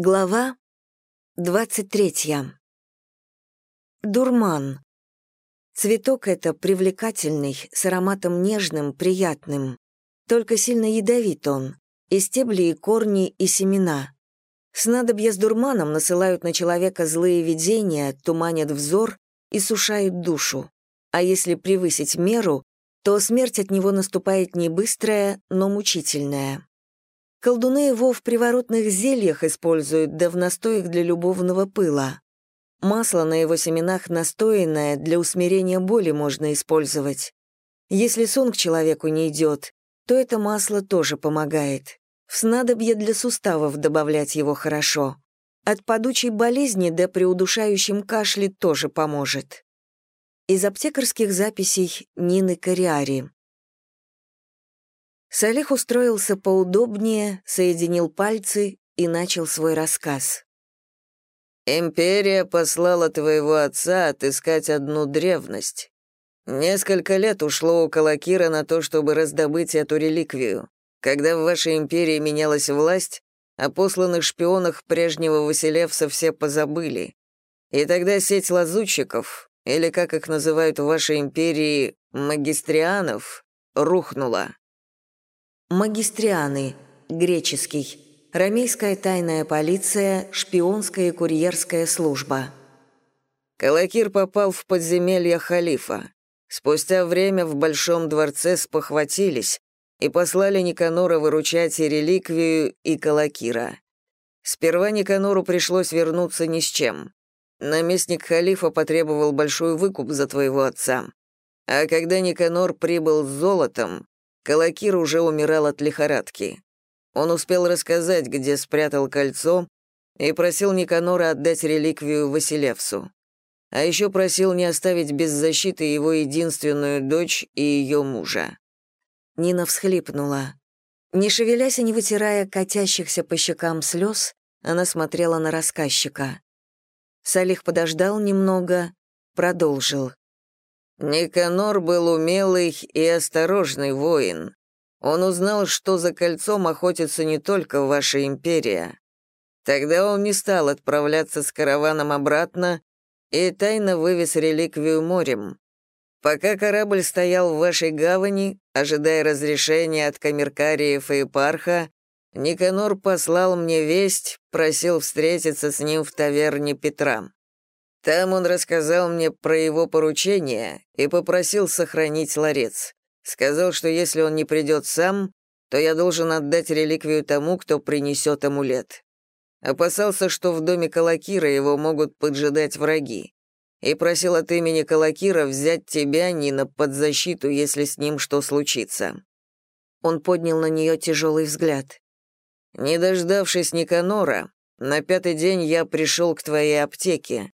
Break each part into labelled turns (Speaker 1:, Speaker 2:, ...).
Speaker 1: Глава 23. Дурман. Цветок это привлекательный, с ароматом нежным, приятным. Только сильно ядовит он. И стебли, и корни, и семена. Снадобья с дурманом насылают на человека злые видения, туманят взор и сушают душу. А если превысить меру, то смерть от него наступает не быстрая, но мучительная. Колдуны его в приворотных зельях используют, да в настоях для любовного пыла. Масло на его семенах настоянное, для усмирения боли можно использовать. Если сон к человеку не идет, то это масло тоже помогает. В снадобье для суставов добавлять его хорошо. От падучей болезни да при удушающем кашле тоже поможет. Из аптекарских записей Нины Кориари. Салих устроился поудобнее, соединил пальцы и начал свой рассказ.
Speaker 2: «Империя послала твоего отца отыскать одну древность. Несколько лет ушло у Калакира на то, чтобы раздобыть эту реликвию. Когда в вашей империи менялась власть, о посланных шпионах прежнего Василевса все позабыли. И тогда сеть лазутчиков, или как их называют в вашей империи, магистрианов, рухнула.
Speaker 1: Магистрианы, греческий. Ромейская тайная полиция, шпионская и курьерская служба.
Speaker 2: Калакир попал в подземелье халифа. Спустя время в Большом дворце спохватились и послали Никанора выручать и реликвию, и Калакира. Сперва Никанору пришлось вернуться ни с чем. Наместник халифа потребовал большой выкуп за твоего отца. А когда Никанор прибыл с золотом, Калакир уже умирал от лихорадки. Он успел рассказать, где спрятал кольцо, и просил Никанора отдать реликвию Василевсу. А еще просил не оставить без защиты его единственную дочь и ее мужа.
Speaker 1: Нина всхлипнула. Не шевелясь и не вытирая катящихся по щекам слез, она смотрела на рассказчика. Салих подождал немного, продолжил.
Speaker 2: Никанор был умелый и осторожный воин. Он узнал, что за кольцом охотится не только ваша империя. Тогда он не стал отправляться с караваном обратно и тайно вывез реликвию морем. Пока корабль стоял в вашей гавани, ожидая разрешения от камеркариев и парха, Никанор послал мне весть, просил встретиться с ним в таверне Петра. Там он рассказал мне про его поручение и попросил сохранить ларец. Сказал, что если он не придет сам, то я должен отдать реликвию тому, кто принесет амулет. Опасался, что в доме Калакира его могут поджидать враги. И просил от имени Калакира взять тебя, Нина, под защиту, если с ним что случится.
Speaker 1: Он поднял на нее тяжелый взгляд.
Speaker 2: Не дождавшись Никанора, на пятый день я пришел к твоей аптеке.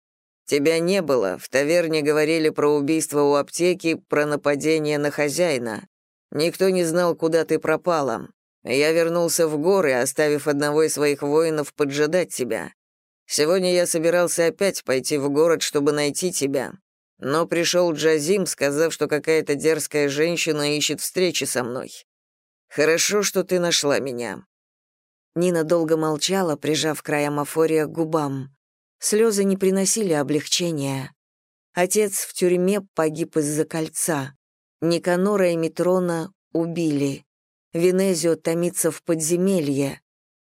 Speaker 2: Тебя не было, в таверне говорили про убийство у аптеки, про нападение на хозяина. Никто не знал, куда ты пропала. Я вернулся в горы, оставив одного из своих воинов поджидать тебя. Сегодня я собирался опять пойти в город, чтобы найти тебя. Но пришел Джазим, сказав, что какая-то дерзкая женщина ищет встречи со мной. Хорошо, что ты нашла меня».
Speaker 1: Нина долго молчала, прижав край амафория к губам. Слезы не приносили облегчения. Отец в тюрьме погиб из-за кольца. Никанора и Митрона убили. Венезио томится в подземелье.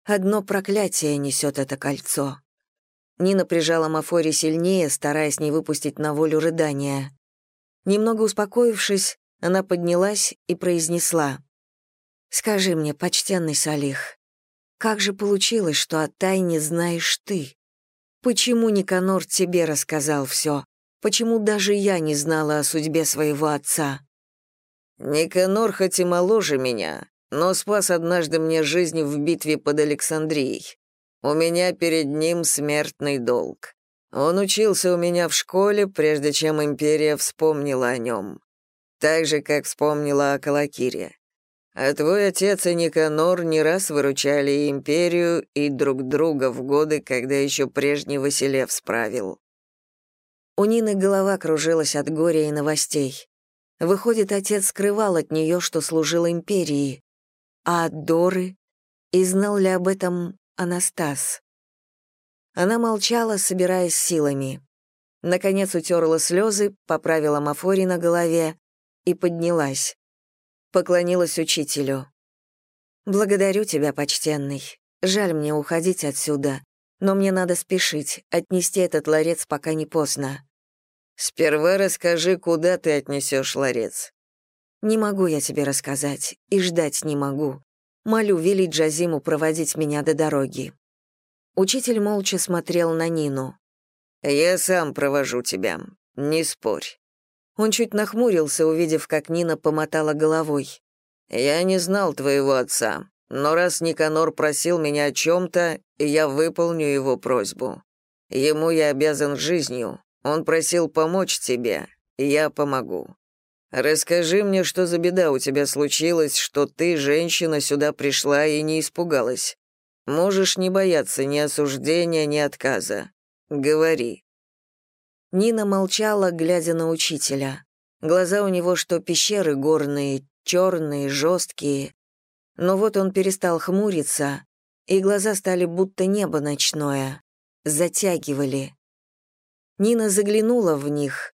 Speaker 1: Одно проклятие несет это кольцо. Нина прижала Мафори сильнее, стараясь не выпустить на волю рыдания. Немного успокоившись, она поднялась и произнесла. «Скажи мне, почтенный Салих, как же получилось, что о тайне знаешь ты?» Почему Никанор тебе рассказал все? Почему даже я не знала о судьбе своего отца?»
Speaker 2: «Никанор хоть и моложе меня, но спас однажды мне жизнь в битве под Александрией. У меня перед ним смертный долг. Он учился у меня в школе, прежде чем империя вспомнила о нем. Так же, как вспомнила о Калакире. А твой отец и Никанор не раз выручали империю и друг друга в годы, когда еще прежний Василев справил.
Speaker 1: У Нины голова кружилась от горя и новостей. Выходит, отец скрывал от нее, что служил империи. А от Доры? И знал ли об этом Анастас? Она молчала, собираясь силами. Наконец утерла слезы, поправила мафори на голове и поднялась. Поклонилась учителю. «Благодарю тебя, почтенный. Жаль мне уходить отсюда, но мне надо спешить, отнести этот ларец, пока не поздно».
Speaker 2: «Сперва расскажи, куда ты отнесешь ларец».
Speaker 1: «Не могу я тебе рассказать, и ждать не могу. Молю велить Джазиму проводить меня до дороги». Учитель молча смотрел на Нину.
Speaker 2: «Я сам провожу тебя, не спорь».
Speaker 1: Он чуть нахмурился, увидев, как Нина помотала головой.
Speaker 2: «Я не знал твоего отца, но раз Никанор просил меня о чем-то, я выполню его просьбу. Ему я обязан жизнью. Он просил помочь тебе, я помогу. Расскажи мне, что за беда у тебя случилась, что ты, женщина, сюда пришла и не испугалась. Можешь не бояться ни осуждения, ни отказа. Говори».
Speaker 1: Нина молчала, глядя на учителя. Глаза у него что пещеры горные, черные, жесткие. Но вот он перестал хмуриться, и глаза стали будто небо ночное, затягивали. Нина заглянула в них,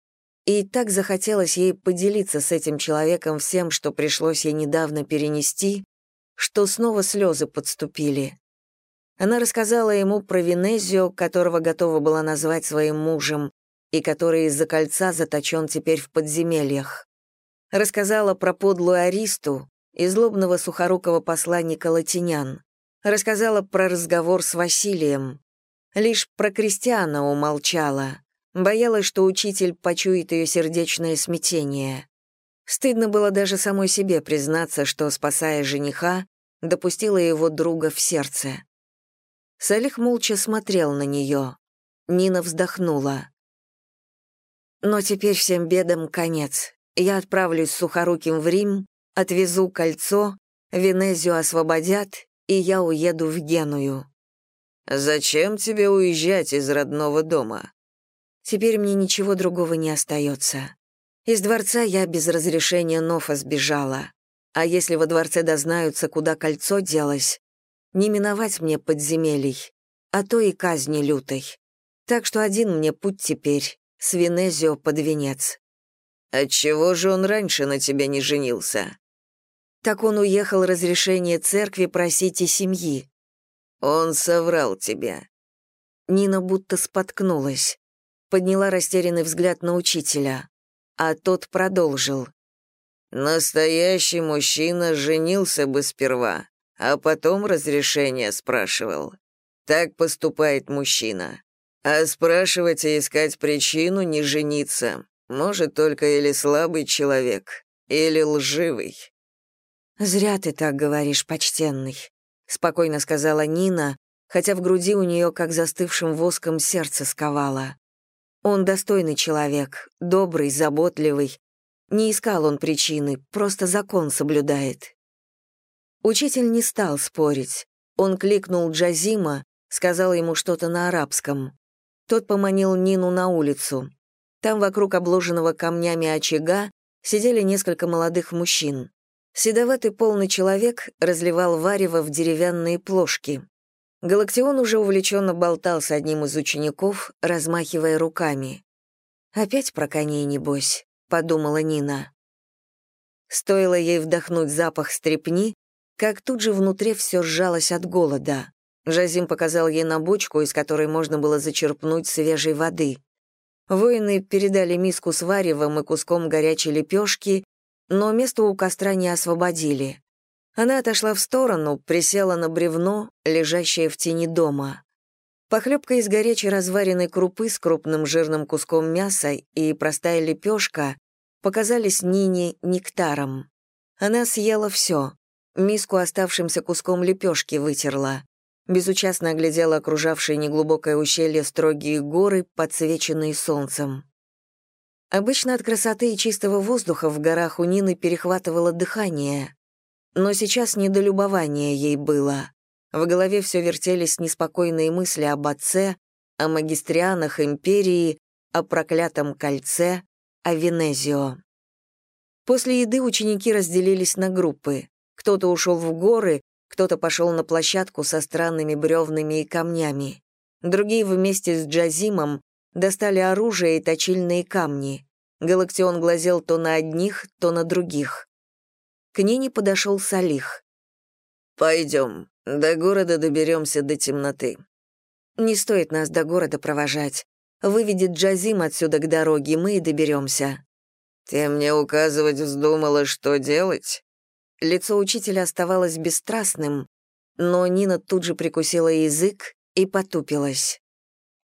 Speaker 1: и так захотелось ей поделиться с этим человеком всем, что пришлось ей недавно перенести, что снова слезы подступили. Она рассказала ему про Венезио, которого готова была назвать своим мужем, и который из-за кольца заточен теперь в подземельях. Рассказала про подлую Аристу и злобного сухорукого посланника Латинян. Рассказала про разговор с Василием. Лишь про Кристиана умолчала. Боялась, что учитель почует ее сердечное смятение. Стыдно было даже самой себе признаться, что, спасая жениха, допустила его друга в сердце. Салих молча смотрел на нее. Нина вздохнула. «Но теперь всем бедам конец. Я отправлюсь с Сухоруким в Рим, отвезу кольцо, Венезию освободят, и я уеду в Геную».
Speaker 2: «Зачем тебе уезжать из родного дома?»
Speaker 1: «Теперь мне ничего другого не остается. Из дворца я без разрешения Нофа сбежала. А если во дворце дознаются, куда кольцо делось, не миновать мне подземелий, а то и казни лютой. Так что один мне путь теперь, с Венезио под венец.
Speaker 2: Отчего же он раньше на тебя не женился?
Speaker 1: Так он уехал разрешение церкви просить и семьи.
Speaker 2: Он соврал тебя.
Speaker 1: Нина будто споткнулась, подняла растерянный взгляд на учителя, а тот продолжил.
Speaker 2: Настоящий мужчина женился бы сперва, а потом разрешение спрашивал. Так поступает мужчина. А спрашивать и искать причину не жениться может только или слабый человек, или лживый.
Speaker 1: «Зря ты так говоришь, почтенный», — спокойно сказала Нина, хотя в груди у нее, как застывшим воском, сердце сковало. Он достойный человек, добрый, заботливый. Не искал он причины, просто закон соблюдает. Учитель не стал спорить. Он кликнул Джазима, сказал ему что-то на арабском. Тот поманил Нину на улицу. Там вокруг обложенного камнями очага сидели несколько молодых мужчин. Седоватый полный человек разливал варево в деревянные плошки. Галактион уже увлеченно болтал с одним из учеников, размахивая руками. «Опять про коней, небось», — подумала Нина. Стоило ей вдохнуть запах стрепни, как тут же внутри все сжалось от голода. Жазим показал ей на бочку, из которой можно было зачерпнуть свежей воды. Воины передали миску с варевом и куском горячей лепешки, но место у костра не освободили. Она отошла в сторону, присела на бревно, лежащее в тени дома. Похлебка из горячей разваренной крупы с крупным жирным куском мяса и простая лепешка показались Нине нектаром. Она съела все, Миску оставшимся куском лепешки вытерла. Безучастно оглядела окружавшие неглубокое ущелье строгие горы, подсвеченные солнцем. Обычно от красоты и чистого воздуха в горах у Нины перехватывало дыхание. Но сейчас недолюбование ей было. В голове все вертелись неспокойные мысли об отце, о магистрианах империи, о проклятом кольце, о Венезио. После еды ученики разделились на группы. Кто-то ушел в горы, кто-то пошел на площадку со странными бревнами и камнями. Другие вместе с Джазимом достали оружие и точильные камни. Галактион глазел то на одних, то на других. К Нине подошел Салих.
Speaker 2: «Пойдем, до города доберемся до темноты».
Speaker 1: «Не стоит нас до города провожать. Выведет Джазим отсюда к дороге, мы и доберемся».
Speaker 2: «Ты мне указывать вздумала, что делать?»
Speaker 1: Лицо учителя оставалось бесстрастным, но Нина тут же прикусила язык и потупилась.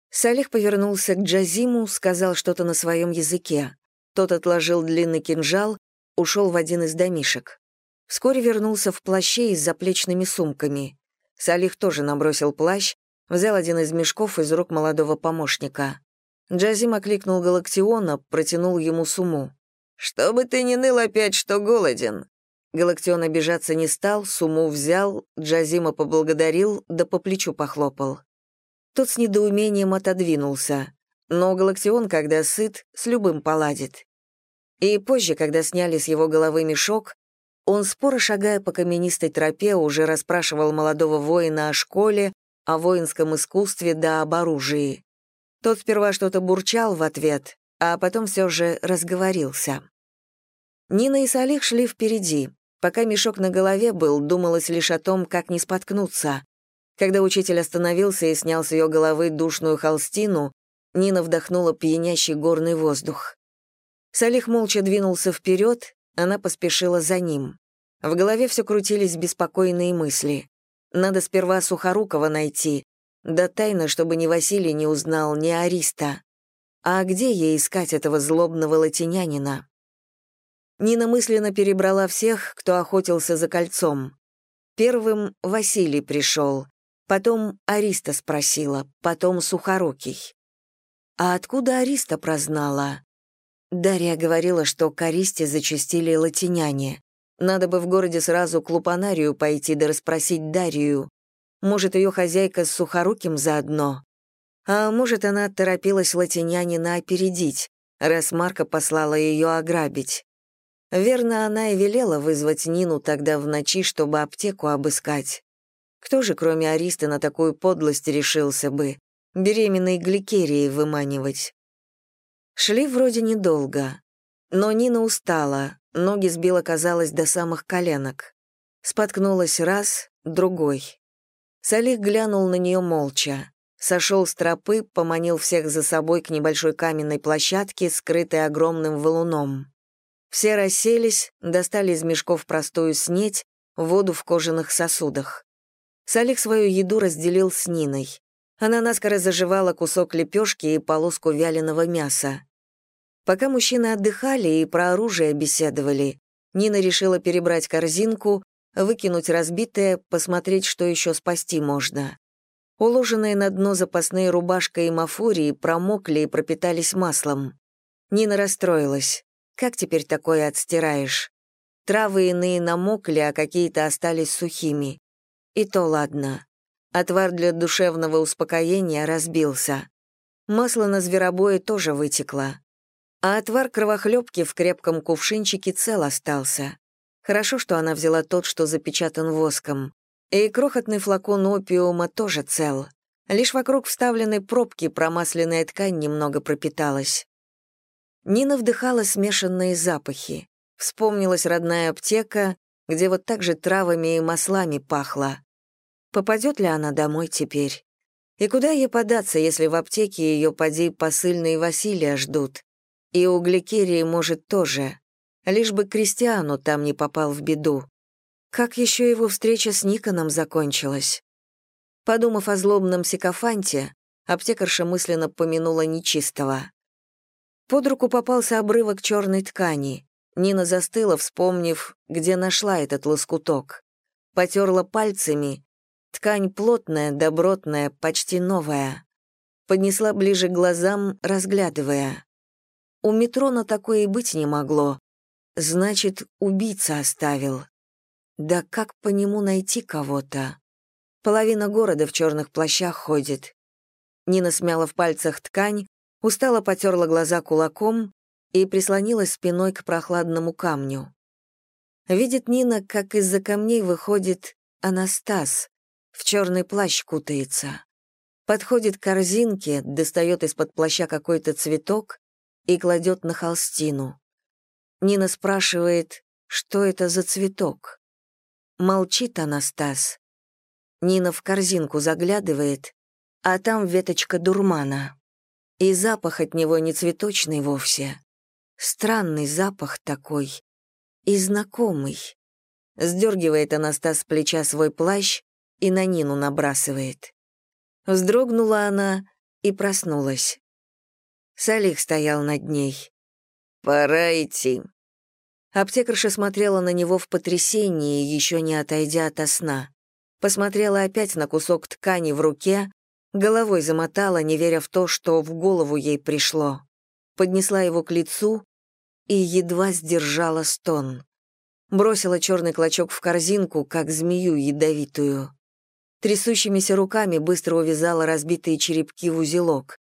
Speaker 1: Салих повернулся к Джазиму, сказал что-то на своем языке. Тот отложил длинный кинжал, ушел в один из домишек. Вскоре вернулся в плаще и с заплечными сумками. Салих тоже набросил плащ, взял один из мешков из рук молодого помощника. Джазим окликнул Галактиона, протянул ему сумму.
Speaker 2: «Чтобы ты не ныл опять, что голоден».
Speaker 1: Галактион обижаться не стал, сумму взял, Джазима поблагодарил, да по плечу похлопал. Тот с недоумением отодвинулся. Но Галактион, когда сыт, с любым поладит. И позже, когда сняли с его головы мешок, он, споро шагая по каменистой тропе, уже расспрашивал молодого воина о школе, о воинском искусстве да об оружии. Тот сперва что-то бурчал в ответ, а потом все же разговорился. Нина и Салих шли впереди. Пока мешок на голове был, думалось лишь о том, как не споткнуться. Когда учитель остановился и снял с ее головы душную холстину, Нина вдохнула пьянящий горный воздух. Салих молча двинулся вперед, она поспешила за ним. В голове все крутились беспокойные мысли. Надо сперва Сухорукова найти, да тайно, чтобы ни Василий не узнал, ни Ариста. А где ей искать этого злобного латинянина? Нина мысленно перебрала всех, кто охотился за кольцом. Первым Василий пришел, потом Ариста спросила, потом Сухорукий. А откуда Ариста прознала? Дарья говорила, что к Аристе зачастили латиняне. Надо бы в городе сразу к Лупанарию пойти да расспросить Дарью. Может, ее хозяйка с Сухоруким заодно. А может, она торопилась латинянина опередить, раз Марка послала ее ограбить. Верно, она и велела вызвать Нину тогда в ночи, чтобы аптеку обыскать. Кто же, кроме Ариста, на такую подлость решился бы? беременной гликерии выманивать. Шли вроде недолго, но Нина устала, ноги сбила, казалось, до самых коленок. Споткнулась раз, другой. Салих глянул на нее молча. Сошел с тропы, поманил всех за собой к небольшой каменной площадке, скрытой огромным валуном. Все расселись, достали из мешков простую снеть, воду в кожаных сосудах. Салих свою еду разделил с Ниной. Она наскоро заживала кусок лепешки и полоску вяленого мяса. Пока мужчины отдыхали и про оружие беседовали, Нина решила перебрать корзинку, выкинуть разбитое, посмотреть, что еще спасти можно. Уложенные на дно запасные рубашка и мафурии промокли и пропитались маслом. Нина расстроилась. Как теперь такое отстираешь? Травы иные намокли, а какие-то остались сухими. И то ладно. Отвар для душевного успокоения разбился. Масло на зверобое тоже вытекло. А отвар кровохлебки в крепком кувшинчике цел остался. Хорошо, что она взяла тот, что запечатан воском. И крохотный флакон опиума тоже цел. Лишь вокруг вставленной пробки промасленная ткань немного пропиталась. Нина вдыхала смешанные запахи. Вспомнилась родная аптека, где вот так же травами и маслами пахло. Попадет ли она домой теперь? И куда ей податься, если в аптеке ее поди посыльные Василия ждут? И у Гликерии, может, тоже. Лишь бы Кристиану там не попал в беду. Как еще его встреча с Никоном закончилась? Подумав о злобном сикофанте, аптекарша мысленно помянула нечистого. Под руку попался обрывок черной ткани. Нина застыла, вспомнив, где нашла этот лоскуток. Потерла пальцами Ткань плотная, добротная, почти новая. Поднесла ближе к глазам, разглядывая. У метро на такое и быть не могло. Значит, убийца оставил. Да как по нему найти кого-то? Половина города в черных плащах ходит. Нина смяла в пальцах ткань, устало потерла глаза кулаком и прислонилась спиной к прохладному камню. Видит Нина, как из-за камней выходит Анастас, в черный плащ кутается. Подходит к корзинке, достает из-под плаща какой-то цветок и кладет на холстину. Нина спрашивает, что это за цветок. Молчит Анастас. Нина в корзинку заглядывает, а там веточка дурмана. И запах от него не цветочный вовсе. Странный запах такой. И знакомый. Сдергивает Анастас с плеча свой плащ и на Нину набрасывает. Вздрогнула она и проснулась. Салих стоял над ней.
Speaker 2: «Пора идти».
Speaker 1: Аптекарша смотрела на него в потрясении, еще не отойдя от сна. Посмотрела опять на кусок ткани в руке, головой замотала, не веря в то, что в голову ей пришло. Поднесла его к лицу и едва сдержала стон бросила черный клочок в корзинку, как змею ядовитую. Трясущимися руками быстро увязала разбитые черепки в узелок.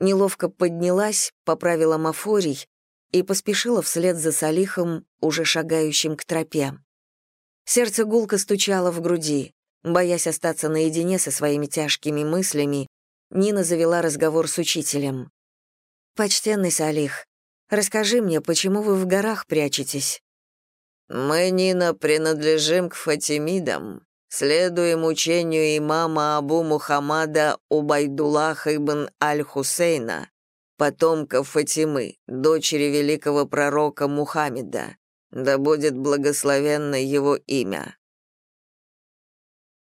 Speaker 1: Неловко поднялась, поправила мафорий и поспешила вслед за Салихом, уже шагающим к тропе. Сердце гулко стучало в груди. Боясь остаться наедине со своими тяжкими мыслями, Нина завела разговор с учителем. «Почтенный Салих, расскажи мне, почему вы в горах прячетесь?»
Speaker 2: Мы, Нина, принадлежим к Фатимидам, следуем учению имама Абу Мухаммада Убайдуллаха ибн Аль-Хусейна, потомка Фатимы, дочери великого пророка Мухаммеда. Да будет благословенно его имя.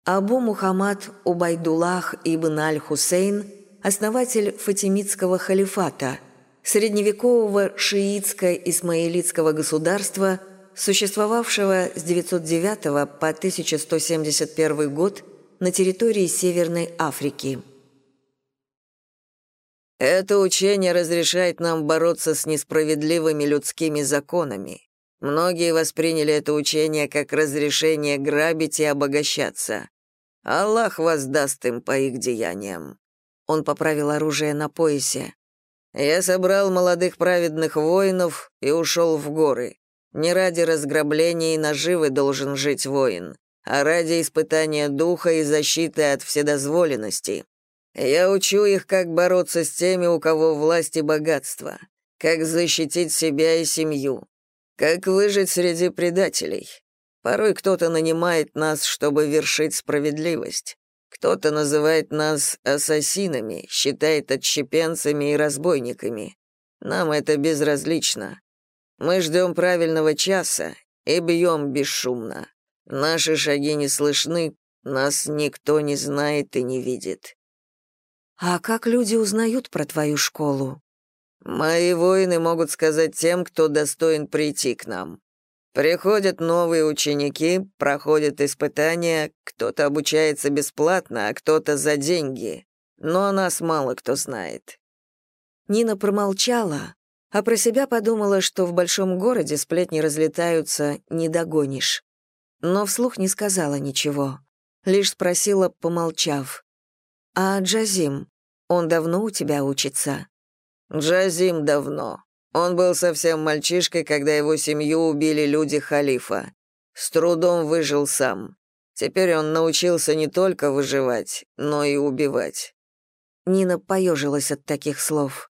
Speaker 1: Абу Мухаммад Убайдуллах ибн Аль-Хусейн, основатель фатимидского халифата, средневекового шиитско-исмаилитского государства – существовавшего с 909 по 1171 год на территории Северной Африки.
Speaker 2: Это учение разрешает нам бороться с несправедливыми людскими законами. Многие восприняли это учение как разрешение грабить и обогащаться. Аллах воздаст им по их деяниям.
Speaker 1: Он поправил оружие на поясе.
Speaker 2: Я собрал молодых праведных воинов и ушел в горы. Не ради разграбления и наживы должен жить воин, а ради испытания духа и защиты от вседозволенности. Я учу их, как бороться с теми, у кого власть и богатство, как защитить себя и семью, как выжить среди предателей. Порой кто-то нанимает нас, чтобы вершить справедливость. Кто-то называет нас ассасинами, считает отщепенцами и разбойниками. Нам это безразлично. Мы ждем правильного часа и бьем бесшумно. Наши шаги не слышны, нас никто не знает и не видит.
Speaker 1: А как люди узнают про твою школу?
Speaker 2: Мои воины могут сказать тем, кто достоин прийти к нам. Приходят новые ученики, проходят испытания, кто-то обучается бесплатно, а кто-то за деньги. Но о нас мало кто знает.
Speaker 1: Нина промолчала, а про себя подумала, что в большом городе сплетни разлетаются, не догонишь. Но вслух не сказала ничего, лишь спросила, помолчав. «А Джазим, он давно у тебя учится?»
Speaker 2: «Джазим давно. Он был совсем мальчишкой, когда его семью убили люди халифа. С трудом выжил сам. Теперь он научился не только выживать, но и убивать».
Speaker 1: Нина поежилась от таких слов.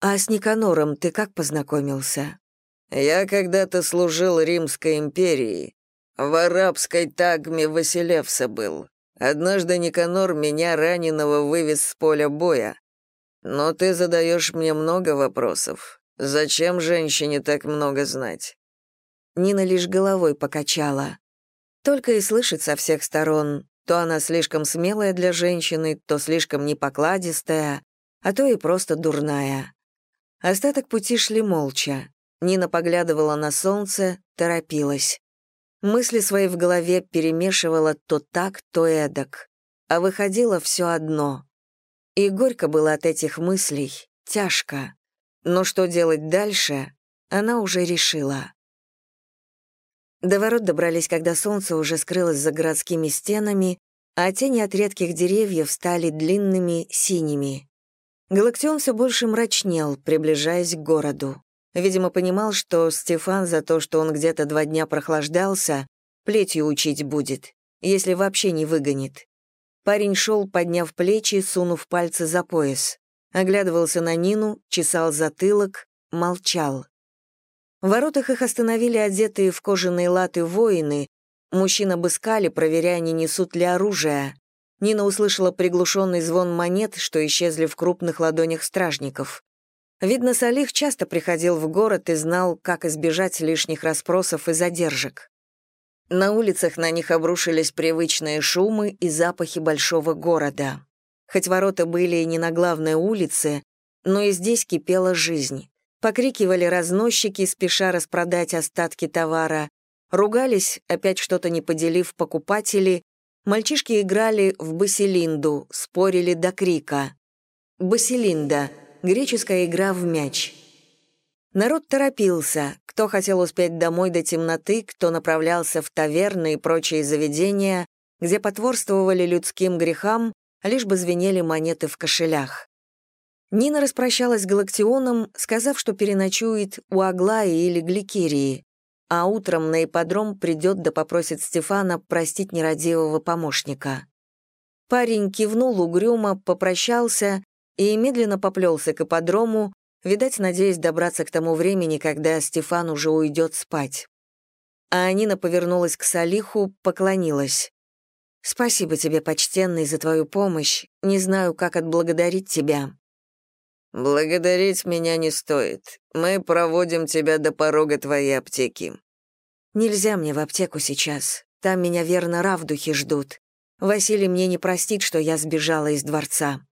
Speaker 1: «А с Никанором ты как познакомился?»
Speaker 2: «Я когда-то служил Римской империи. В арабской тагме Василевса был. Однажды Никанор меня раненого вывез с поля боя. Но ты задаешь мне много вопросов. Зачем женщине так много знать?»
Speaker 1: Нина лишь головой покачала. Только и слышит со всех сторон, то она слишком смелая для женщины, то слишком непокладистая, а то и просто дурная. Остаток пути шли молча. Нина поглядывала на солнце, торопилась. Мысли свои в голове перемешивала то так, то эдак. А выходило все одно. И горько было от этих мыслей, тяжко. Но что делать дальше, она уже решила. До ворот добрались, когда солнце уже скрылось за городскими стенами, а тени от редких деревьев стали длинными, синими. Галактион все больше мрачнел, приближаясь к городу. Видимо, понимал, что Стефан за то, что он где-то два дня прохлаждался, плетью учить будет, если вообще не выгонит. Парень шел, подняв плечи, сунув пальцы за пояс. Оглядывался на Нину, чесал затылок, молчал. В воротах их остановили одетые в кожаные латы воины. Мужчин обыскали, проверяя, не несут ли оружие. Нина услышала приглушенный звон монет, что исчезли в крупных ладонях стражников. Видно, Салих часто приходил в город и знал, как избежать лишних расспросов и задержек. На улицах на них обрушились привычные шумы и запахи большого города. Хоть ворота были и не на главной улице, но и здесь кипела жизнь. Покрикивали разносчики, спеша распродать остатки товара, ругались, опять что-то не поделив покупатели, мальчишки играли в басилинду, спорили до крика. Басилинда — греческая игра в мяч. Народ торопился, кто хотел успеть домой до темноты, кто направлялся в таверны и прочие заведения, где потворствовали людским грехам, лишь бы звенели монеты в кошелях. Нина распрощалась с Галактионом, сказав, что переночует у Аглаи или Гликерии, а утром на ипподром придет да попросит Стефана простить нерадивого помощника. Парень кивнул угрюмо, попрощался и медленно поплелся к ипподрому, видать, надеясь добраться к тому времени, когда Стефан уже уйдет спать. А Нина повернулась к Салиху, поклонилась. «Спасибо тебе, почтенный, за твою помощь. Не знаю, как отблагодарить тебя».
Speaker 2: «Благодарить меня не стоит. Мы проводим тебя до порога твоей аптеки».
Speaker 1: «Нельзя мне в аптеку сейчас. Там меня верно равдухи ждут. Василий мне не простит, что я сбежала из дворца».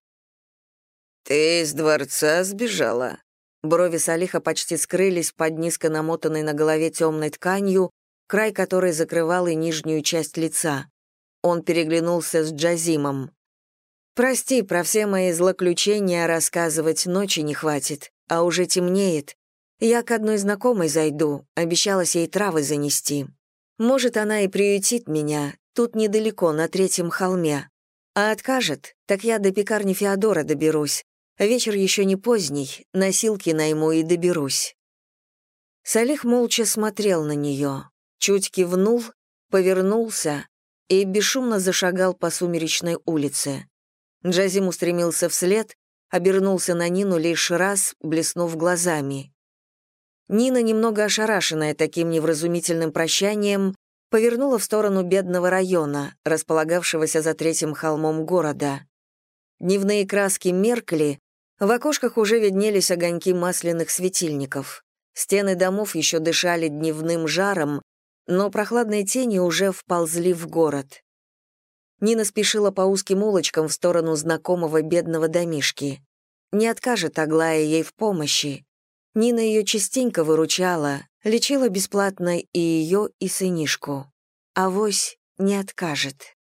Speaker 2: «Ты из дворца сбежала?»
Speaker 1: Брови Салиха почти скрылись под низко намотанной на голове темной тканью, край которой закрывал и нижнюю часть лица. Он переглянулся с Джазимом. «Прости, про все мои злоключения рассказывать ночи не хватит, а уже темнеет. Я к одной знакомой зайду, обещалась ей травы занести. Может, она и приютит меня, тут недалеко, на третьем холме. А откажет, так я до пекарни Феодора доберусь. Вечер еще не поздний, носилки найму и доберусь». Салих молча смотрел на нее, чуть кивнул, повернулся и бесшумно зашагал по сумеречной улице. Джазим устремился вслед, обернулся на Нину лишь раз, блеснув глазами. Нина, немного ошарашенная таким невразумительным прощанием, повернула в сторону бедного района, располагавшегося за третьим холмом города. Дневные краски меркли, в окошках уже виднелись огоньки масляных светильников. Стены домов еще дышали дневным жаром, но прохладные тени уже вползли в город. Нина спешила по узким улочкам в сторону знакомого бедного домишки. Не откажет Аглая ей в помощи. Нина ее частенько выручала, лечила бесплатно и ее, и сынишку. Авось не откажет.